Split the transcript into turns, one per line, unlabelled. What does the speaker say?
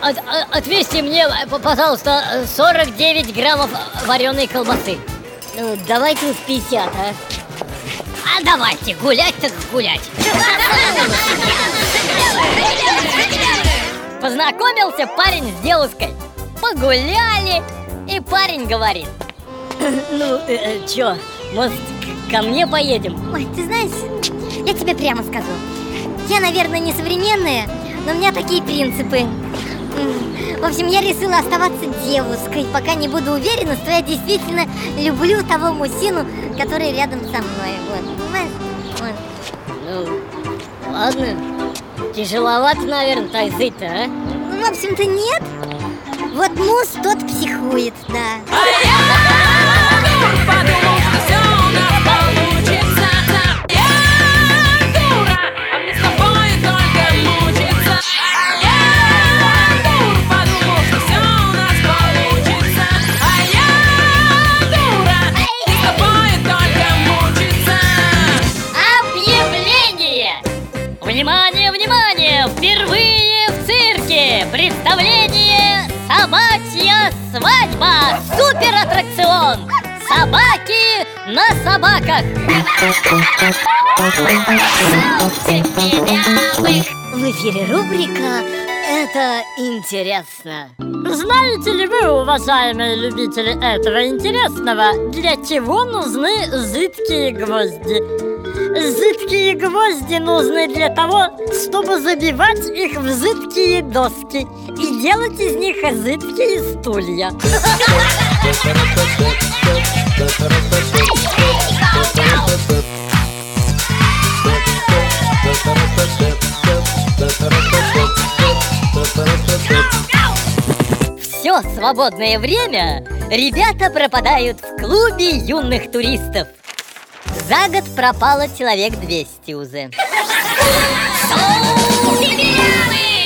от, от- отвезти мне, э, пожалуйста, э, 49 граммов вареной колбасы.
Ну, давайте уж 50, а.
А давайте, гулять так гулять. Познакомился парень с девушкой. Погуляли, и парень говорит. Ну, э, э, чё, может, ко мне поедем?
Ой, ты знаешь, я тебе прямо скажу. Я, наверное, не современная, но у меня такие принципы. В общем, я решила оставаться девушкой, пока не буду уверена, что я действительно люблю того мужчину, который рядом со мной. Вот, понимаешь? Вот.
Ну, ладно. Тяжеловато, наверное, так жить-то, а?
Ну, в общем-то, нет. Вот муж тот психует, да.
Подумал,
Впервые в цирке представление «Собачья свадьба» Супер аттракцион! Собаки на собаках! В эфире рубрика «Это интересно».
Знаете ли вы, уважаемые любители этого интересного, для чего нужны жидкие гвозди? Жидкие гвозди нужны для того, чтобы забивать их в жидкие доски и делать из них жидкие стулья.
Все свободное время ребята пропадают в клубе юных туристов. За год пропало человек 200 уже.
Шоу «Сибиряны»